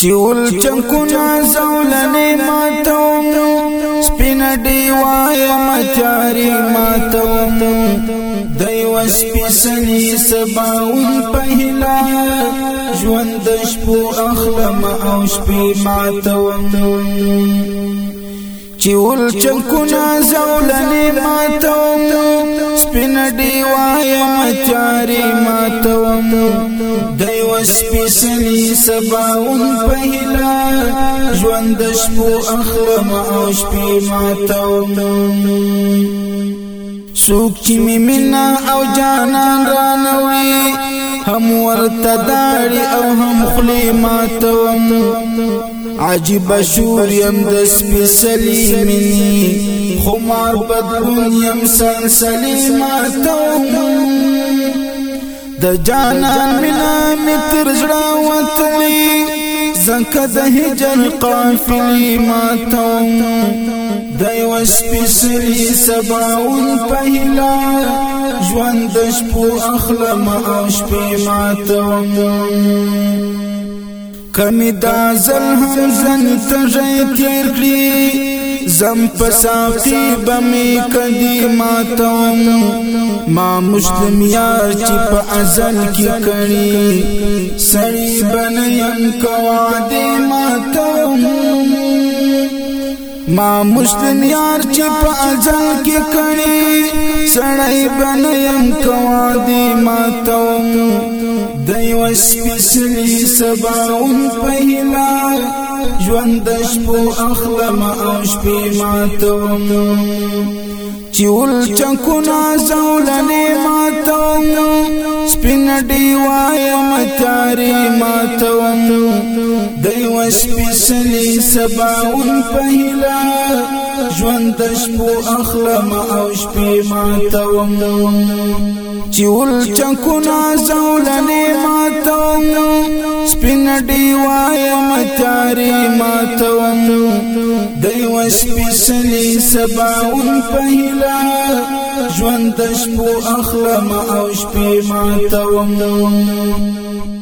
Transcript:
چول چنکونا زولنی ماتوم سپین دیوائی مچاری ماتوم دیو سپی سنی سباون پہلا جوندش پو اخلم او شپی ماتوم چول چکونا زولنی ماتوم سپین ډیوای مچاری ماتوم دیو سپیسلی سباون پهلا ژوند شپو اخلم او شپې ماتوم سوک چی می منا او جانان رانوی هم ورته داړي او هم خلی ماتوم عجیب شور يم د سپیسلی منی خمار بدلون يم سلسلی ماتو د جانان مینا می تر جړه وتلی زنکه د هجر قافلی ماتو دایو سپیسلی سباون پهلا ژوند د شپو اخلم او شپې ماتم کمی دا زلهم زن تجای تیر کلی زم پسافتی بمی کدی ماتم ما مسلم یار چی پا ازل کی کنی سری بنیم کوا دی ماتم ما مسلم یار چې په ازل کې کړي سړی بنیم کوا دی ماتوم یو سپیڅلی سباون په هلال ژوند شپو اخلم او شپې ماتم چول چکو نازول نډي وایم چاري ماتوم دیو سپیسلی سباون پهلا ژوند شپو اخلم او شپې ماتوم چول چکو نا زولنې مات سپین ډیوای متاری ماتوم دیو سپیسلی سباون پهلا ژوند شپو اخلم او شپې ماتوم